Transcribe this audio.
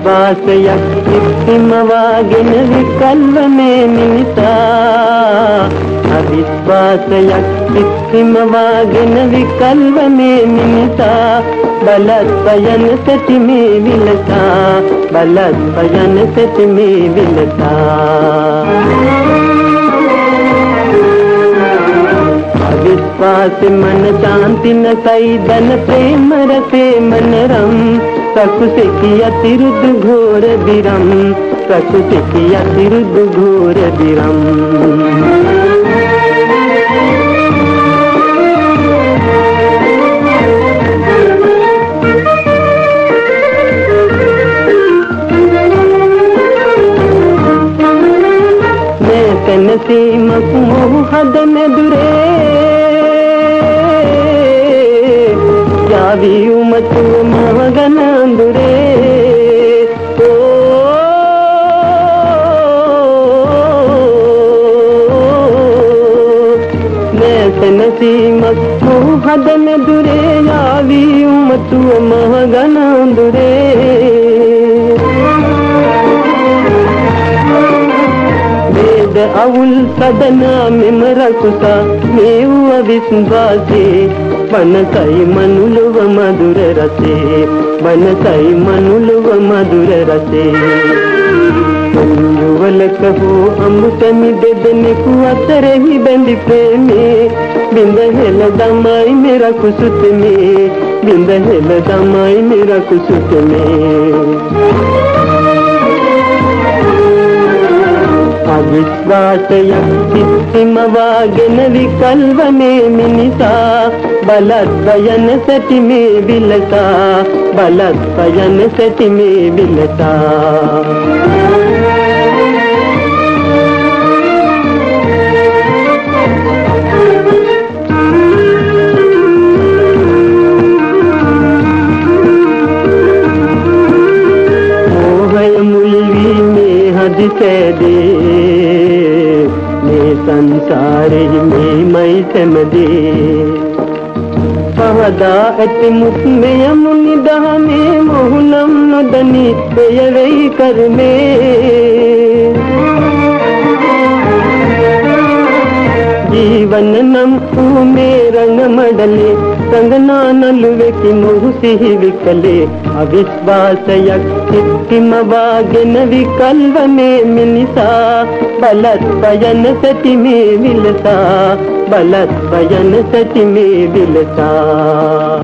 විශ්වාසයක් කිප්තිමවාගෙන විකල්වනේ මිනිසා. අවිශ්වාසයක් කිප්තිමවාගෙන විකල්වනේ මිනිසා. බලත් පයන සැටිමේ විලසා. බලත් පයන සැටිමේ විලසා. पास मन शांति न सही दन प्रेम रसे मन रम। सकु से किया तिरुद घोर विरम। सकु से किया तिरुद घोर विरम। सीम से हद में दुरे ಯಾವಿ ಮತ್ತು ಮಗನಂದುರೇ ಓ ನಸಿ ಮತ್ತು ಹದನ ದುರೇ ಯಾವಿ ಮತ್ತು ಮಗನಂದುರೇ ಅವ್ಲ್ ಸದನ ಮೆಮರಕುತ ಮೇವು ವಿಶ್ವಾಸೆ ಬನಸೈ ಮನುಲುವ ಮಧುರ ರಸೆ ಬನಸೈ ಮನುಲುವ ಮಧುರ ರಸೆ ಕಹೋ ಅಮೃತ ಮಿದೆದನಿಕು ಅಸರೆ ಹಿ ಬಂದಿ ಪ್ರೇಮೆ ಬಿಂದ ಹೆಲದ ಮೈ ಮೇರ ಕುಸುತ್ ಮೇ ಬಿಂದ ಹೆಲದ ಮೈ ಮೇರ ಕುಸುತ್ ಮೇ ವಾಟೆಯ ಹಿಮವಾಗೆನವಿ ಕಲ್ವನೆ ಮಿನಿಸ ಬಲದ್ವಯನ ಸಟಿಮೆ ಬಿಲಸ ಬಲದ್ವಯನ ಸಟಿಮೆ ಬಿಲಸ हद से दे संसारे में मैं समझे පහදාඇති මුත්මය මුනි දහමේ මොහුනම් නොදනී එයවෙයි කරමේ ජීවන නම් වූ මේ රඟ මඩලේ රඟනා නළුවෙකි මොහු සිහි විකලේ අවිශ්වාසයක් සිත්තිමවාගෙන විකල්වනේ මිනිසා බලත් පයන සැටි මේ විලසා බලත් පයන සැටි මේ විලසා